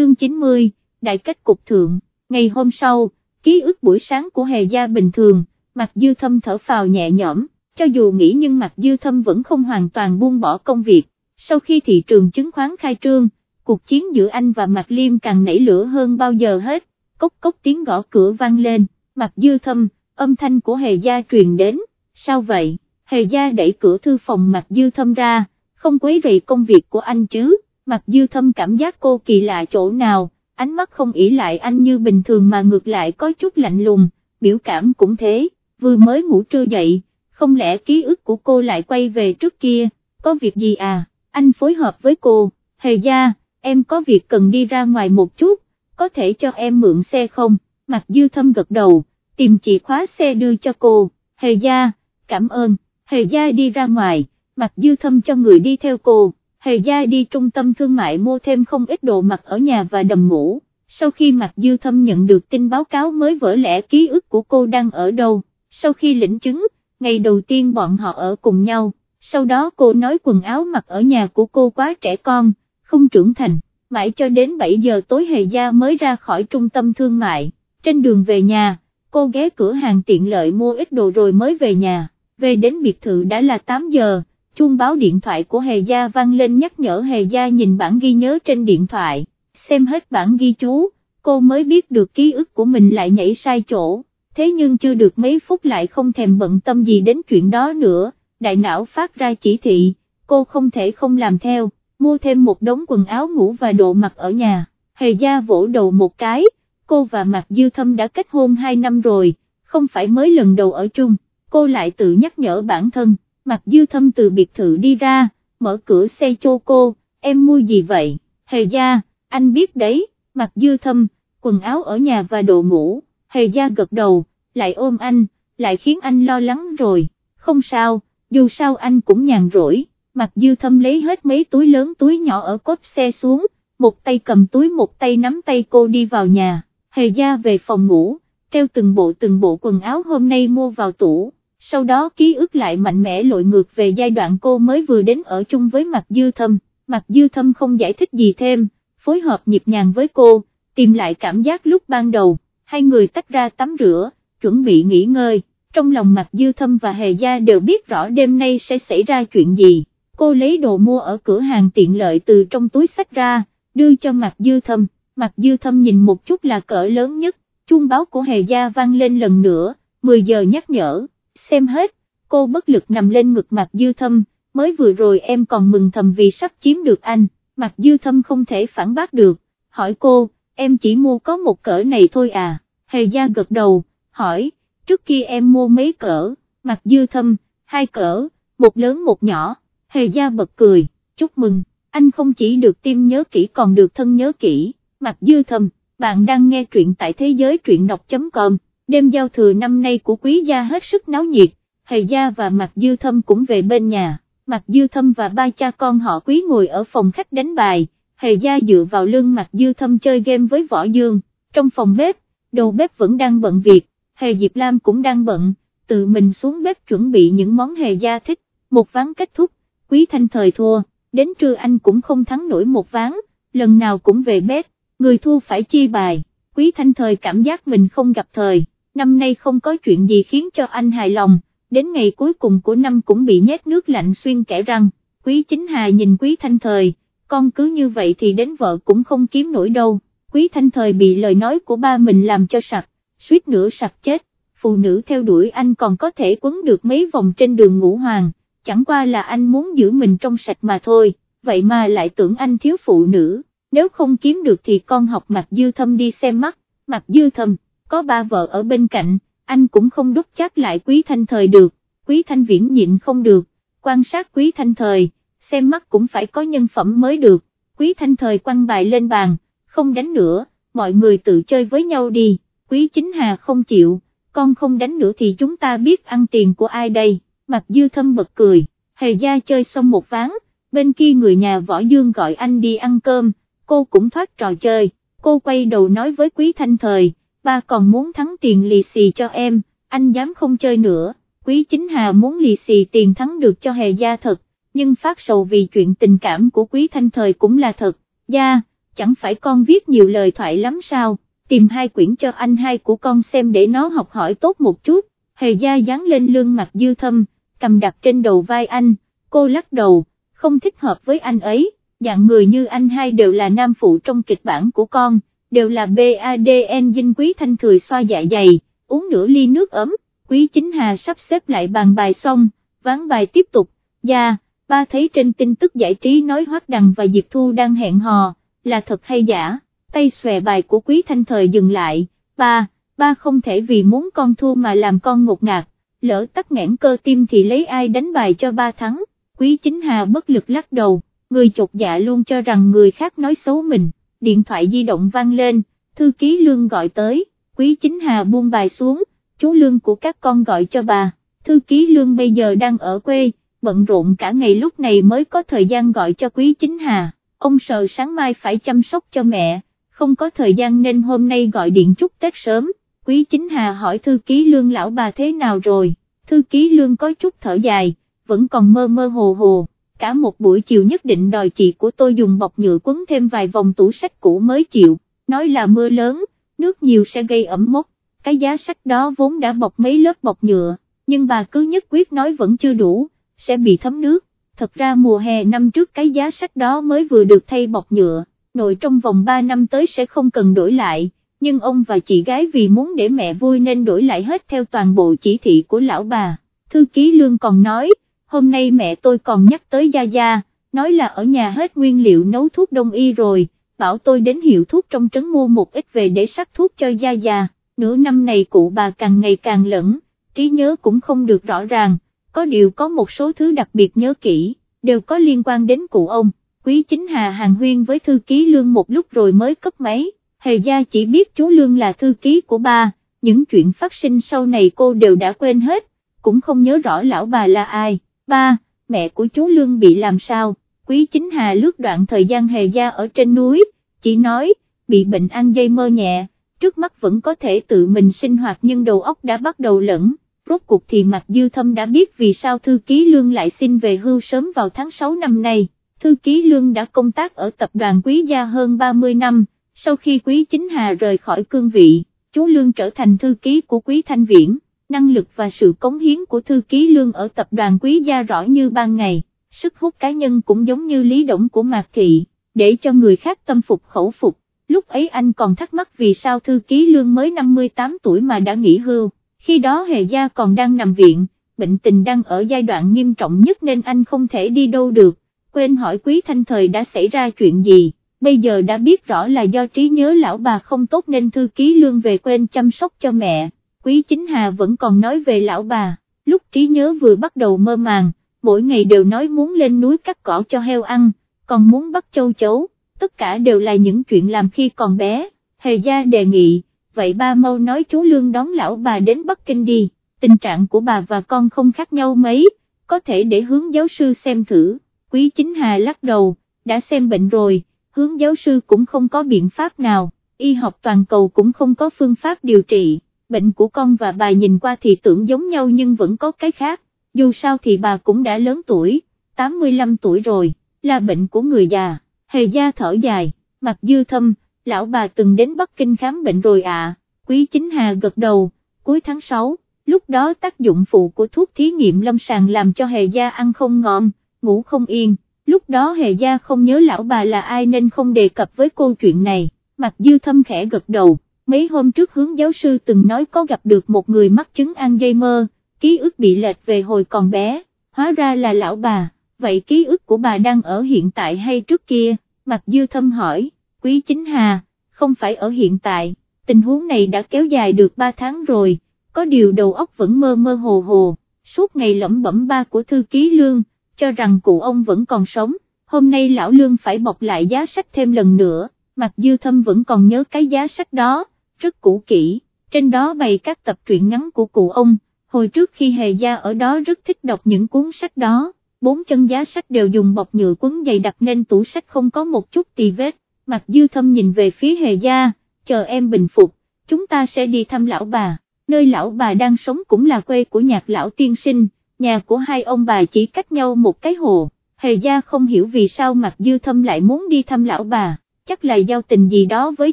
chương 90, đại kết cục thượng, ngày hôm sau, ký ức buổi sáng của hề gia bình thường, mặt dư thâm thở phào nhẹ nhõm, cho dù nghĩ nhưng mặt dư thâm vẫn không hoàn toàn buông bỏ công việc, sau khi thị trường chứng khoán khai trương, cuộc chiến giữa anh và Mạc Liêm càng nảy lửa hơn bao giờ hết, cốc cốc tiếng gõ cửa vang lên, mặt dư thâm, âm thanh của hề gia truyền đến, sao vậy, hề gia đẩy cửa thư phòng mặt dư thâm ra, không quấy rầy công việc của anh chứ, mặt dư thâm cảm giác cô kỳ lạ chỗ nào, ánh mắt không ỉ lại anh như bình thường mà ngược lại có chút lạnh lùng, biểu cảm cũng thế, vừa mới ngủ trưa dậy, không lẽ ký ức của cô lại quay về trước kia, có việc gì à, anh phối hợp với cô, hề gia, em có việc cần đi ra ngoài một chút, có thể cho em mượn xe không, mặt dư thâm gật đầu, tìm chìa khóa xe đưa cho cô, hề gia, cảm ơn, hề gia đi ra ngoài, mặt dư thâm cho người đi theo cô, hề gia đi trung tâm thương mại mua thêm không ít đồ mặc ở nhà và đầm ngủ, sau khi Mạc dư thâm nhận được tin báo cáo mới vỡ lẽ ký ức của cô đang ở đâu, sau khi lĩnh chứng, ngày đầu tiên bọn họ ở cùng nhau, sau đó cô nói quần áo mặc ở nhà của cô quá trẻ con, không trưởng thành, mãi cho đến 7 giờ tối hề gia mới ra khỏi trung tâm thương mại, trên đường về nhà, cô ghé cửa hàng tiện lợi mua ít đồ rồi mới về nhà, về đến biệt thự đã là 8 giờ, chuông báo điện thoại của hề gia vang lên nhắc nhở hề gia nhìn bản ghi nhớ trên điện thoại, xem hết bản ghi chú, cô mới biết được ký ức của mình lại nhảy sai chỗ, thế nhưng chưa được mấy phút lại không thèm bận tâm gì đến chuyện đó nữa, đại não phát ra chỉ thị, cô không thể không làm theo, mua thêm một đống quần áo ngủ và đồ mặc ở nhà, hề gia vỗ đầu một cái, cô và Mạc Dư Thâm đã kết hôn 2 năm rồi, không phải mới lần đầu ở chung, cô lại tự nhắc nhở bản thân, Mặt Dư Thâm từ biệt thự đi ra, mở cửa xe cho cô, em mua gì vậy, hề gia, anh biết đấy, mặt Dư Thâm, quần áo ở nhà và đồ ngủ, hề gia gật đầu, lại ôm anh, lại khiến anh lo lắng rồi, không sao, dù sao anh cũng nhàn rỗi, mặt Dư Thâm lấy hết mấy túi lớn túi nhỏ ở cốp xe xuống, một tay cầm túi một tay nắm tay cô đi vào nhà. Hề gia về phòng ngủ, treo từng bộ từng bộ quần áo hôm nay mua vào tủ, sau đó ký ức lại mạnh mẽ lội ngược về giai đoạn cô mới vừa đến ở chung với mặt dư thâm, mặt dư thâm không giải thích gì thêm, phối hợp nhịp nhàng với cô, tìm lại cảm giác lúc ban đầu, hai người tách ra tắm rửa, chuẩn bị nghỉ ngơi, trong lòng mặt dư thâm và hề gia đều biết rõ đêm nay sẽ xảy ra chuyện gì, cô lấy đồ mua ở cửa hàng tiện lợi từ trong túi sách ra, đưa cho mặt dư thâm. Mặt dư thâm nhìn một chút là cỡ lớn nhất, chuông báo của hề gia vang lên lần nữa, 10 giờ nhắc nhở, xem hết, cô bất lực nằm lên ngực mặt dư thâm, mới vừa rồi em còn mừng thầm vì sắp chiếm được anh, mặt dư thâm không thể phản bác được, hỏi cô, em chỉ mua có một cỡ này thôi à, hề gia gật đầu, hỏi, trước kia em mua mấy cỡ, mặt dư thâm, hai cỡ, một lớn một nhỏ, hề gia bật cười, chúc mừng, anh không chỉ được tim nhớ kỹ còn được thân nhớ kỹ. Mặt dư thâm bạn đang nghe truyện tại thế giới truyện đọc.com, đêm giao thừa năm nay của quý gia hết sức náo nhiệt, hề gia và mặt dư thâm cũng về bên nhà, mặt dư thâm và ba cha con họ quý ngồi ở phòng khách đánh bài, hề gia dựa vào lưng mặt dư thâm chơi game với võ dương, trong phòng bếp, đầu bếp vẫn đang bận việc, hề Diệp Lam cũng đang bận, tự mình xuống bếp chuẩn bị những món hề gia thích, một ván kết thúc, quý thanh thời thua, đến trưa anh cũng không thắng nổi một ván, lần nào cũng về bếp người thua phải chi bài, quý thanh thời cảm giác mình không gặp thời, năm nay không có chuyện gì khiến cho anh hài lòng, đến ngày cuối cùng của năm cũng bị nhét nước lạnh xuyên kẻ răng, quý chính hà nhìn quý thanh thời, con cứ như vậy thì đến vợ cũng không kiếm nổi đâu, quý thanh thời bị lời nói của ba mình làm cho sặc, suýt nữa sặc chết, phụ nữ theo đuổi anh còn có thể quấn được mấy vòng trên đường ngũ hoàng, chẳng qua là anh muốn giữ mình trong sạch mà thôi, vậy mà lại tưởng anh thiếu phụ nữ. Nếu không kiếm được thì con học mặt dư thâm đi xem mắt, mặt dư thâm, có ba vợ ở bên cạnh, anh cũng không đúc chắc lại quý thanh thời được, quý thanh viễn nhịn không được, quan sát quý thanh thời, xem mắt cũng phải có nhân phẩm mới được, quý thanh thời quăng bài lên bàn, không đánh nữa, mọi người tự chơi với nhau đi, quý chính hà không chịu, con không đánh nữa thì chúng ta biết ăn tiền của ai đây, mặt dư thâm bật cười, hề gia chơi xong một ván, bên kia người nhà võ dương gọi anh đi ăn cơm, cô cũng thoát trò chơi, cô quay đầu nói với Quý Thanh Thời, ba còn muốn thắng tiền lì xì cho em, anh dám không chơi nữa, Quý Chính Hà muốn lì xì tiền thắng được cho hề gia thật, nhưng phát sầu vì chuyện tình cảm của Quý Thanh Thời cũng là thật, gia, chẳng phải con viết nhiều lời thoại lắm sao, tìm hai quyển cho anh hai của con xem để nó học hỏi tốt một chút, hề gia dán lên lưng mặt dư thâm, cầm đặt trên đầu vai anh, cô lắc đầu, không thích hợp với anh ấy, dạng người như anh hai đều là nam phụ trong kịch bản của con, đều là BADN dinh quý thanh thừa xoa dạ dày, uống nửa ly nước ấm, quý chính hà sắp xếp lại bàn bài xong, ván bài tiếp tục, gia, ba thấy trên tin tức giải trí nói Hoác Đằng và Diệp Thu đang hẹn hò, là thật hay giả, tay xòe bài của quý thanh thời dừng lại, ba, ba không thể vì muốn con thua mà làm con ngột ngạt, lỡ tắc nghẽn cơ tim thì lấy ai đánh bài cho ba thắng, quý chính hà bất lực lắc đầu, người chột dạ luôn cho rằng người khác nói xấu mình, điện thoại di động vang lên, thư ký lương gọi tới, quý chính hà buông bài xuống, chú lương của các con gọi cho bà, thư ký lương bây giờ đang ở quê, bận rộn cả ngày lúc này mới có thời gian gọi cho quý chính hà, ông sợ sáng mai phải chăm sóc cho mẹ, không có thời gian nên hôm nay gọi điện chúc Tết sớm, quý chính hà hỏi thư ký lương lão bà thế nào rồi, thư ký lương có chút thở dài, vẫn còn mơ mơ hồ hồ, cả một buổi chiều nhất định đòi chị của tôi dùng bọc nhựa quấn thêm vài vòng tủ sách cũ mới chịu, nói là mưa lớn, nước nhiều sẽ gây ẩm mốc, cái giá sách đó vốn đã bọc mấy lớp bọc nhựa, nhưng bà cứ nhất quyết nói vẫn chưa đủ, sẽ bị thấm nước, thật ra mùa hè năm trước cái giá sách đó mới vừa được thay bọc nhựa, nội trong vòng 3 năm tới sẽ không cần đổi lại, nhưng ông và chị gái vì muốn để mẹ vui nên đổi lại hết theo toàn bộ chỉ thị của lão bà, thư ký lương còn nói, hôm nay mẹ tôi còn nhắc tới Gia Gia, nói là ở nhà hết nguyên liệu nấu thuốc đông y rồi, bảo tôi đến hiệu thuốc trong trấn mua một ít về để sắc thuốc cho Gia Gia, nửa năm này cụ bà càng ngày càng lẫn, trí nhớ cũng không được rõ ràng, có điều có một số thứ đặc biệt nhớ kỹ, đều có liên quan đến cụ ông, quý chính Hà Hàng Huyên với thư ký Lương một lúc rồi mới cấp máy, Hề gia chỉ biết chú Lương là thư ký của ba, những chuyện phát sinh sau này cô đều đã quên hết, cũng không nhớ rõ lão bà là ai, ba, mẹ của chú Lương bị làm sao, quý chính Hà lướt đoạn thời gian Hề gia ở trên núi, chỉ nói, bị bệnh ăn dây mơ nhẹ, trước mắt vẫn có thể tự mình sinh hoạt nhưng đầu óc đã bắt đầu lẫn rốt cuộc thì Mạc Dư Thâm đã biết vì sao thư ký Lương lại xin về hưu sớm vào tháng 6 năm nay, thư ký Lương đã công tác ở tập đoàn Quý Gia hơn 30 năm, sau khi Quý Chính Hà rời khỏi cương vị, chú Lương trở thành thư ký của Quý Thanh Viễn, năng lực và sự cống hiến của thư ký Lương ở tập đoàn Quý Gia rõ như ban ngày, sức hút cá nhân cũng giống như lý động của Mạc Thị, để cho người khác tâm phục khẩu phục, lúc ấy anh còn thắc mắc vì sao thư ký Lương mới 58 tuổi mà đã nghỉ hưu. Khi đó hề gia còn đang nằm viện, bệnh tình đang ở giai đoạn nghiêm trọng nhất nên anh không thể đi đâu được, quên hỏi quý thanh thời đã xảy ra chuyện gì, bây giờ đã biết rõ là do trí nhớ lão bà không tốt nên thư ký lương về quên chăm sóc cho mẹ, quý chính hà vẫn còn nói về lão bà, lúc trí nhớ vừa bắt đầu mơ màng, mỗi ngày đều nói muốn lên núi cắt cỏ cho heo ăn, còn muốn bắt châu chấu, tất cả đều là những chuyện làm khi còn bé, hề gia đề nghị vậy ba mau nói chú Lương đón lão bà đến Bắc Kinh đi, tình trạng của bà và con không khác nhau mấy, có thể để hướng giáo sư xem thử, quý chính hà lắc đầu, đã xem bệnh rồi, hướng giáo sư cũng không có biện pháp nào, y học toàn cầu cũng không có phương pháp điều trị, bệnh của con và bà nhìn qua thì tưởng giống nhau nhưng vẫn có cái khác, dù sao thì bà cũng đã lớn tuổi, 85 tuổi rồi, là bệnh của người già, hề gia thở dài, mặt dư thâm, lão bà từng đến Bắc Kinh khám bệnh rồi à, quý chính hà gật đầu, cuối tháng 6, lúc đó tác dụng phụ của thuốc thí nghiệm lâm sàng làm cho hề gia ăn không ngon, ngủ không yên, lúc đó hề gia không nhớ lão bà là ai nên không đề cập với câu chuyện này, mặt dư thâm khẽ gật đầu, mấy hôm trước hướng giáo sư từng nói có gặp được một người mắc chứng Alzheimer, ký ức bị lệch về hồi còn bé, hóa ra là lão bà, vậy ký ức của bà đang ở hiện tại hay trước kia, Mạc dư thâm hỏi. Quý chính hà, không phải ở hiện tại, tình huống này đã kéo dài được 3 tháng rồi, có điều đầu óc vẫn mơ mơ hồ hồ, suốt ngày lẩm bẩm ba của thư ký lương, cho rằng cụ ông vẫn còn sống, hôm nay lão lương phải bọc lại giá sách thêm lần nữa, mặc dư thâm vẫn còn nhớ cái giá sách đó, rất cũ kỹ, trên đó bày các tập truyện ngắn của cụ ông, hồi trước khi hề gia ở đó rất thích đọc những cuốn sách đó, bốn chân giá sách đều dùng bọc nhựa quấn dày đặt nên tủ sách không có một chút tì vết, Mặt dư thâm nhìn về phía hề gia, chờ em bình phục, chúng ta sẽ đi thăm lão bà, nơi lão bà đang sống cũng là quê của nhạc lão tiên sinh, nhà của hai ông bà chỉ cách nhau một cái hồ, hề gia không hiểu vì sao mặt dư thâm lại muốn đi thăm lão bà, chắc là giao tình gì đó với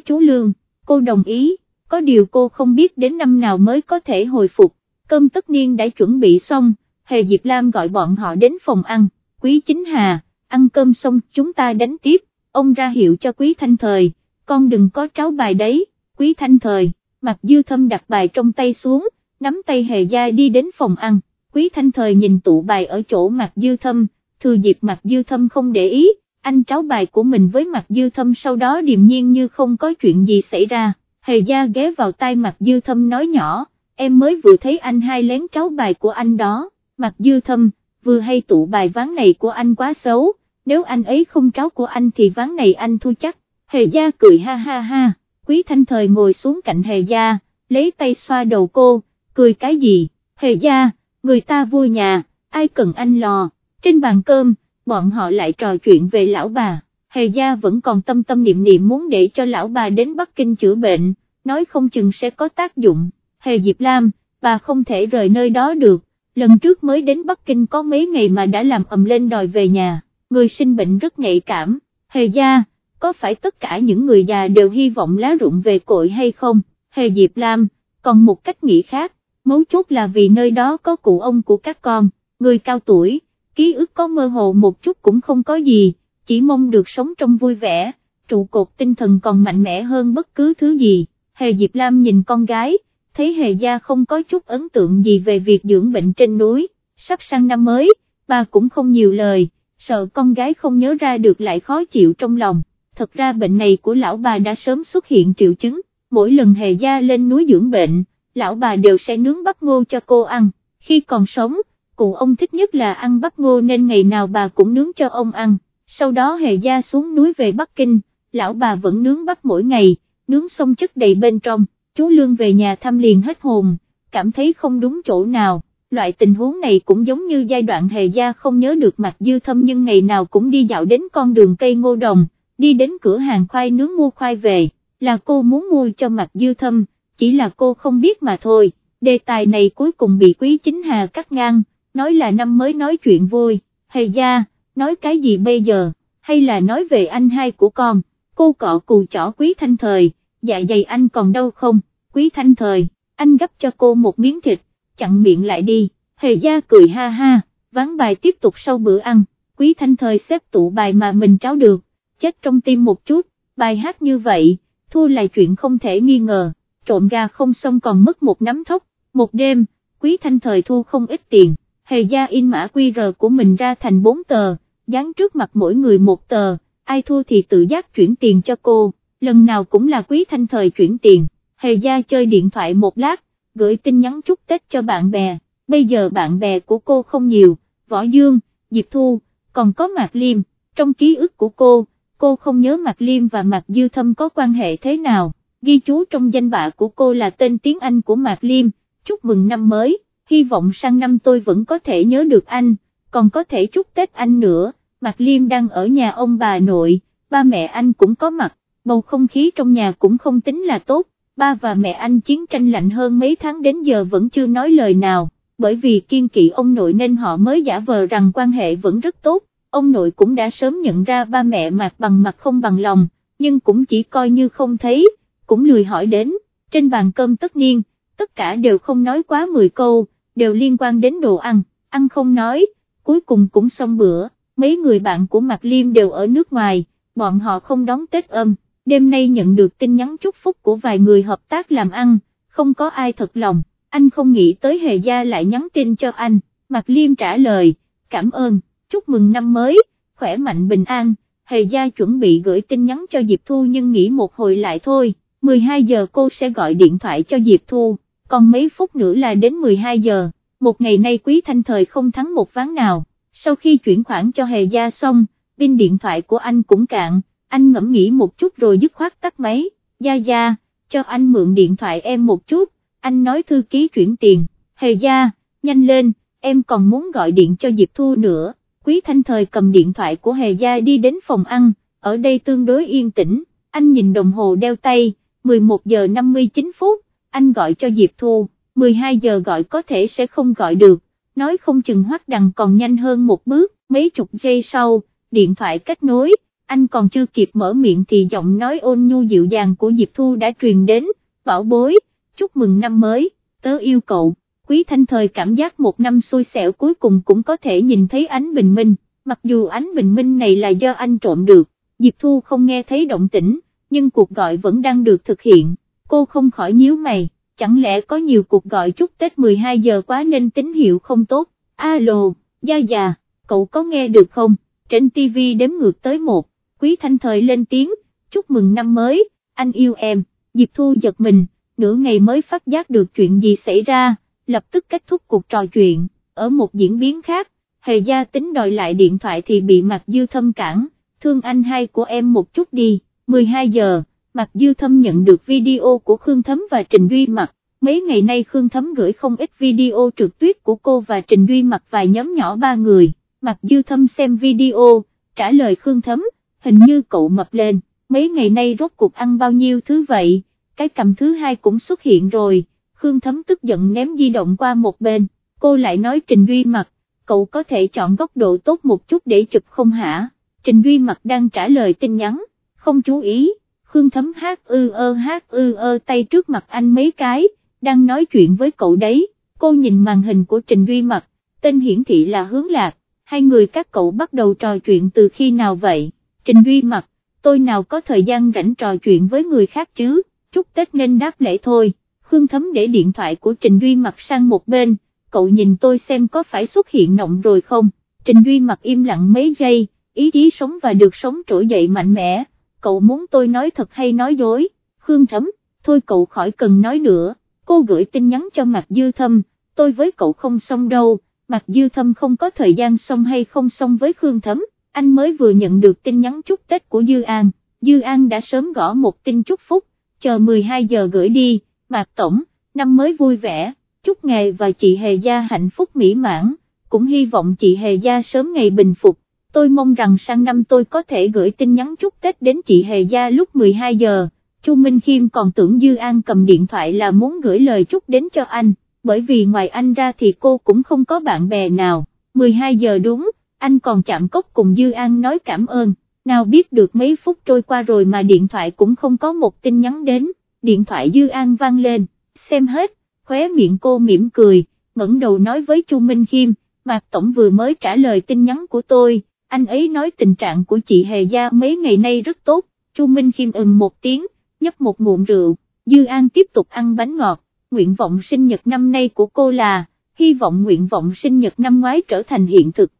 chú Lương, cô đồng ý, có điều cô không biết đến năm nào mới có thể hồi phục, cơm tất niên đã chuẩn bị xong, Hề Diệp Lam gọi bọn họ đến phòng ăn, Quý Chính Hà, ăn cơm xong chúng ta đánh tiếp, ông ra hiệu cho Quý Thanh Thời, con đừng có tráo bài đấy, Quý Thanh Thời, mặt dư thâm đặt bài trong tay xuống, nắm tay Hề Gia đi đến phòng ăn, Quý Thanh Thời nhìn tụ bài ở chỗ mặt dư thâm, thừa dịp mặt dư thâm không để ý, anh tráo bài của mình với mặt dư thâm sau đó điềm nhiên như không có chuyện gì xảy ra, Hề Gia ghé vào tay mặt dư thâm nói nhỏ, em mới vừa thấy anh hai lén tráo bài của anh đó, mặt dư thâm, vừa hay tụ bài ván này của anh quá xấu, nếu anh ấy không tráo của anh thì ván này anh thu chắc, Hề Gia cười ha ha ha, Quý Thanh Thời ngồi xuống cạnh Hề Gia, lấy tay xoa đầu cô, cười cái gì, Hề Gia, người ta vui nhà, ai cần anh lò, trên bàn cơm, bọn họ lại trò chuyện về lão bà, Hề Gia vẫn còn tâm tâm niệm niệm muốn để cho lão bà đến Bắc Kinh chữa bệnh, nói không chừng sẽ có tác dụng, Hề Diệp Lam, bà không thể rời nơi đó được, lần trước mới đến Bắc Kinh có mấy ngày mà đã làm ầm lên đòi về nhà, người sinh bệnh rất nhạy cảm, Hề Gia, có phải tất cả những người già đều hy vọng lá rụng về cội hay không, Hề Diệp Lam, còn một cách nghĩ khác, mấu chốt là vì nơi đó có cụ ông của các con, người cao tuổi, ký ức có mơ hồ một chút cũng không có gì, chỉ mong được sống trong vui vẻ, trụ cột tinh thần còn mạnh mẽ hơn bất cứ thứ gì, Hề Diệp Lam nhìn con gái, thấy Hề Gia không có chút ấn tượng gì về việc dưỡng bệnh trên núi, sắp sang năm mới, bà cũng không nhiều lời, sợ con gái không nhớ ra được lại khó chịu trong lòng, thật ra bệnh này của lão bà đã sớm xuất hiện triệu chứng, mỗi lần Hề Gia lên núi dưỡng bệnh, lão bà đều sẽ nướng bắp ngô cho cô ăn, khi còn sống, cụ ông thích nhất là ăn bắp ngô nên ngày nào bà cũng nướng cho ông ăn, sau đó Hề Gia xuống núi về Bắc Kinh, lão bà vẫn nướng bắp mỗi ngày, nướng xong chất đầy bên trong, chú Lương về nhà thăm liền hết hồn, cảm thấy không đúng chỗ nào. Loại tình huống này cũng giống như giai đoạn hề gia không nhớ được mặt dư thâm nhưng ngày nào cũng đi dạo đến con đường cây ngô đồng, đi đến cửa hàng khoai nướng mua khoai về, là cô muốn mua cho mặt dư thâm, chỉ là cô không biết mà thôi, đề tài này cuối cùng bị quý chính hà cắt ngang, nói là năm mới nói chuyện vui, hề gia, nói cái gì bây giờ, hay là nói về anh hai của con, cô cọ cù chỏ quý thanh thời, dạ dày anh còn đâu không, quý thanh thời, anh gấp cho cô một miếng thịt, chặn miệng lại đi, hề gia cười ha ha, ván bài tiếp tục sau bữa ăn, quý thanh thời xếp tụ bài mà mình tráo được, chết trong tim một chút, bài hát như vậy, thua là chuyện không thể nghi ngờ, trộm gà không xong còn mất một nắm thóc, một đêm, quý thanh thời thu không ít tiền, hề gia in mã QR của mình ra thành 4 tờ, dán trước mặt mỗi người một tờ, ai thua thì tự giác chuyển tiền cho cô, lần nào cũng là quý thanh thời chuyển tiền, hề gia chơi điện thoại một lát, gửi tin nhắn chúc Tết cho bạn bè, bây giờ bạn bè của cô không nhiều, Võ Dương, Diệp Thu, còn có Mạc Liêm, trong ký ức của cô, cô không nhớ Mạc Liêm và Mạc Dư Thâm có quan hệ thế nào, ghi chú trong danh bạ của cô là tên tiếng Anh của Mạc Liêm, chúc mừng năm mới, hy vọng sang năm tôi vẫn có thể nhớ được anh, còn có thể chúc Tết anh nữa, Mạc Liêm đang ở nhà ông bà nội, ba mẹ anh cũng có mặt, bầu không khí trong nhà cũng không tính là tốt, ba và mẹ anh chiến tranh lạnh hơn mấy tháng đến giờ vẫn chưa nói lời nào, bởi vì kiên kỵ ông nội nên họ mới giả vờ rằng quan hệ vẫn rất tốt, ông nội cũng đã sớm nhận ra ba mẹ Mạc bằng mặt không bằng lòng, nhưng cũng chỉ coi như không thấy, cũng lười hỏi đến, trên bàn cơm tất niên, tất cả đều không nói quá 10 câu, đều liên quan đến đồ ăn, ăn không nói, cuối cùng cũng xong bữa, mấy người bạn của Mạc Liêm đều ở nước ngoài, bọn họ không đón Tết âm đêm nay nhận được tin nhắn chúc phúc của vài người hợp tác làm ăn, không có ai thật lòng, anh không nghĩ tới Hề Gia lại nhắn tin cho anh, Mạc Liêm trả lời, cảm ơn, chúc mừng năm mới, khỏe mạnh bình an, Hề Gia chuẩn bị gửi tin nhắn cho Diệp Thu nhưng nghĩ một hồi lại thôi, 12 giờ cô sẽ gọi điện thoại cho Diệp Thu, còn mấy phút nữa là đến 12 giờ, một ngày nay Quý Thanh Thời không thắng một ván nào, sau khi chuyển khoản cho Hề Gia xong, pin điện thoại của anh cũng cạn. Anh ngẫm nghĩ một chút rồi dứt khoát tắt máy, Gia Gia, cho anh mượn điện thoại em một chút, anh nói thư ký chuyển tiền, hề Gia, nhanh lên, em còn muốn gọi điện cho Diệp Thu nữa, Quý Thanh Thời cầm điện thoại của hề Gia đi đến phòng ăn, ở đây tương đối yên tĩnh, anh nhìn đồng hồ đeo tay, 11 giờ 59 phút, anh gọi cho Diệp Thu, 12 giờ gọi có thể sẽ không gọi được, nói không chừng hoắc đằng còn nhanh hơn một bước, mấy chục giây sau, điện thoại kết nối, anh còn chưa kịp mở miệng thì giọng nói ôn nhu dịu dàng của Diệp Thu đã truyền đến, bảo bối, chúc mừng năm mới, tớ yêu cậu, quý thanh thời cảm giác một năm xui xẻo cuối cùng cũng có thể nhìn thấy ánh bình minh, mặc dù ánh bình minh này là do anh trộm được, Diệp Thu không nghe thấy động tĩnh, nhưng cuộc gọi vẫn đang được thực hiện, cô không khỏi nhíu mày, chẳng lẽ có nhiều cuộc gọi chúc Tết 12 giờ quá nên tín hiệu không tốt, alo, gia già, cậu có nghe được không, trên TV đếm ngược tới một, quý thanh thời lên tiếng, chúc mừng năm mới, anh yêu em, Diệp Thu giật mình, nửa ngày mới phát giác được chuyện gì xảy ra, lập tức kết thúc cuộc trò chuyện, ở một diễn biến khác, hề gia tính đòi lại điện thoại thì bị mặt Dư Thâm cản, thương anh hai của em một chút đi, 12 giờ, Mạc Dư Thâm nhận được video của Khương Thấm và Trình Duy Mặc, mấy ngày nay Khương Thấm gửi không ít video trượt tuyết của cô và Trình Duy Mặc vài nhóm nhỏ ba người, Mạc Dư Thâm xem video, trả lời Khương Thấm, hình như cậu mập lên, mấy ngày nay rốt cuộc ăn bao nhiêu thứ vậy, cái cầm thứ hai cũng xuất hiện rồi, Khương Thấm tức giận ném di động qua một bên, cô lại nói Trình Duy Mặc, cậu có thể chọn góc độ tốt một chút để chụp không hả, Trình Duy Mặc đang trả lời tin nhắn, không chú ý, Khương Thấm hát ư ơ hát ư ơ tay trước mặt anh mấy cái, đang nói chuyện với cậu đấy, cô nhìn màn hình của Trình Duy Mặc, tên hiển thị là hướng lạc, hai người các cậu bắt đầu trò chuyện từ khi nào vậy, Trình Duy Mặc, tôi nào có thời gian rảnh trò chuyện với người khác chứ, chúc Tết nên đáp lễ thôi, Khương Thấm để điện thoại của Trình Duy Mặc sang một bên, cậu nhìn tôi xem có phải xuất hiện nọng rồi không, Trình Duy Mặc im lặng mấy giây, ý chí sống và được sống trỗi dậy mạnh mẽ, cậu muốn tôi nói thật hay nói dối, Khương Thấm, thôi cậu khỏi cần nói nữa, cô gửi tin nhắn cho Mạc Dư Thâm, tôi với cậu không xong đâu, Mạc Dư Thâm không có thời gian xong hay không xong với Khương Thấm, anh mới vừa nhận được tin nhắn chúc Tết của Dư An, Dư An đã sớm gõ một tin chúc phúc, chờ 12 giờ gửi đi, Mạc Tổng, năm mới vui vẻ, chúc ngài và chị Hề Gia hạnh phúc mỹ mãn, cũng hy vọng chị Hề Gia sớm ngày bình phục tôi mong rằng sang năm tôi có thể gửi tin nhắn chúc Tết đến chị Hề Gia lúc 12 giờ, Chu Minh Khiêm còn tưởng Dư An cầm điện thoại là muốn gửi lời chúc đến cho anh, bởi vì ngoài anh ra thì cô cũng không có bạn bè nào, 12 giờ đúng, anh còn chạm cốc cùng Dư An nói cảm ơn, nào biết được mấy phút trôi qua rồi mà điện thoại cũng không có một tin nhắn đến, điện thoại Dư An vang lên, xem hết, khóe miệng cô mỉm cười, ngẩng đầu nói với Chu Minh Khiêm, Mạc Tổng vừa mới trả lời tin nhắn của tôi anh ấy nói tình trạng của chị Hề Gia mấy ngày nay rất tốt, Chu Minh Khiêm ừm một tiếng, nhấp một ngụm rượu, Dư An tiếp tục ăn bánh ngọt, nguyện vọng sinh nhật năm nay của cô là, hy vọng nguyện vọng sinh nhật năm ngoái trở thành hiện thực,